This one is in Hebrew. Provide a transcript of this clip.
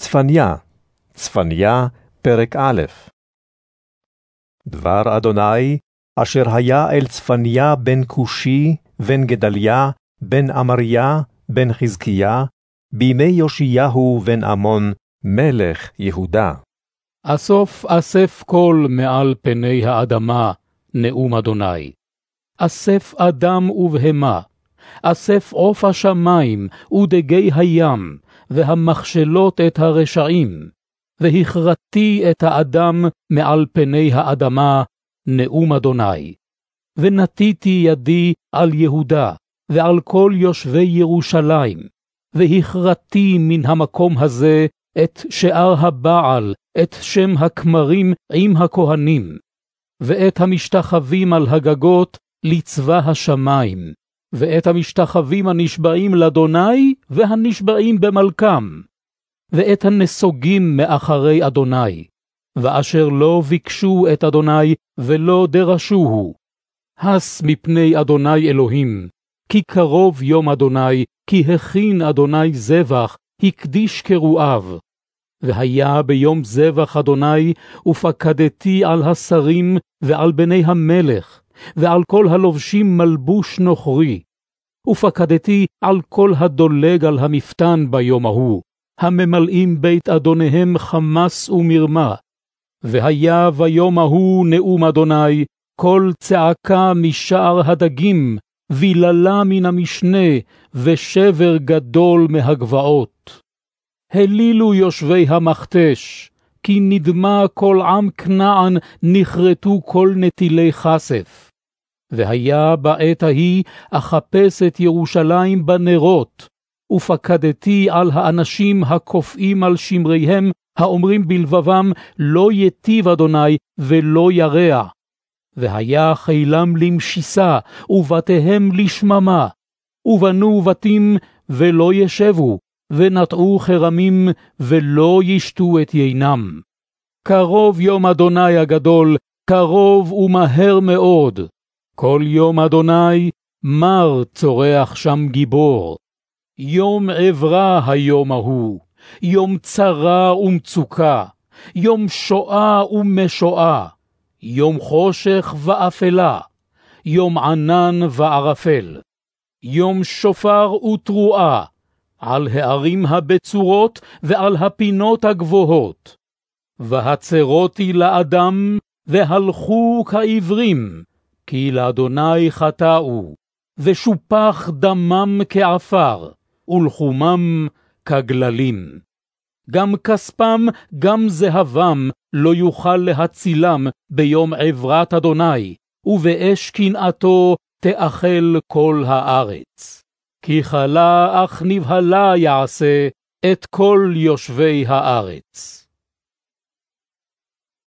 צפניה, צפניה, פרק א'. דבר אדוני, אשר היה אל צפניה בן כושי, בן גדליה, בן אמריה, בן חזקיה, בימי יאשיהו בן עמון, מלך יהודה. אסוף אסף קול מעל פני האדמה, נאום אדוני. אסף אדם ובהמה, אסף עוף השמים ודגי הים, והמכשלות את הרשעים, והכרתי את האדם מעל פני האדמה, נאום אדוני. ונטיתי ידי על יהודה, ועל כל יושבי ירושלים, והכרתי מן המקום הזה את שאר הבעל, את שם הכמרים עם הכהנים, ואת המשתחווים על הגגות לצבא השמיים, ואת המשתחווים הנשבעים לאדוני והנשבעים במלכם, ואת הנסוגים מאחרי אדוני, ואשר לא ביקשו את אדוני ולא דרשוהו. הס מפני אדוני אלוהים, כי קרוב יום אדוני, כי הכין אדוני זבח, הקדיש קרואיו. והיה ביום זבח אדוני, ופקדתי על השרים ועל בני המלך, ועל כל הלובשים מלבוש נוכרי. ופקדתי על כל הדולג על המפתן ביום ההוא, הממלאים בית אדוניהם חמס ומרמה. והיה ביום ההוא נאום אדוני, קול צעקה משער הדגים, ויללה מן המשנה, ושבר גדול מהגבעות. הלילו יושבי המכתש, כי נדמה כל עם כנען נכרתו כל נטילי כסף. והיה בעת ההיא אחפש את ירושלים בנרות, ופקדתי על האנשים הקופאים על שמריהם, האומרים בלבבם, לא יטיב אדוני ולא ירע. והיה חילם למשיסה, ובתיהם לשממה, ובנו בתים ולא ישבו, ונטעו חרמים ולא ישתו את יינם. קרוב יום אדוני הגדול, קרוב ומהר מאוד. כל יום אדוני, מר צורח שם גיבור. יום עברה היום ההוא, יום צרה ומצוקה, יום שואה ומשואה, יום חושך ואפלה, יום ענן וערפל, יום שופר ותרועה, על הערים הבצורות ועל הפינות הגבוהות. והצרותי לאדם, והלכו כעברים, כי לאדוני חטאו, ושופח דמם כעפר, ולחומם כגללים. גם כספם, גם זהבם, לא יוכל להצילם ביום עברת אדוני, ובאש קנאתו תאכל כל הארץ. כי כלה אך נבהלה יעשה את כל יושבי הארץ.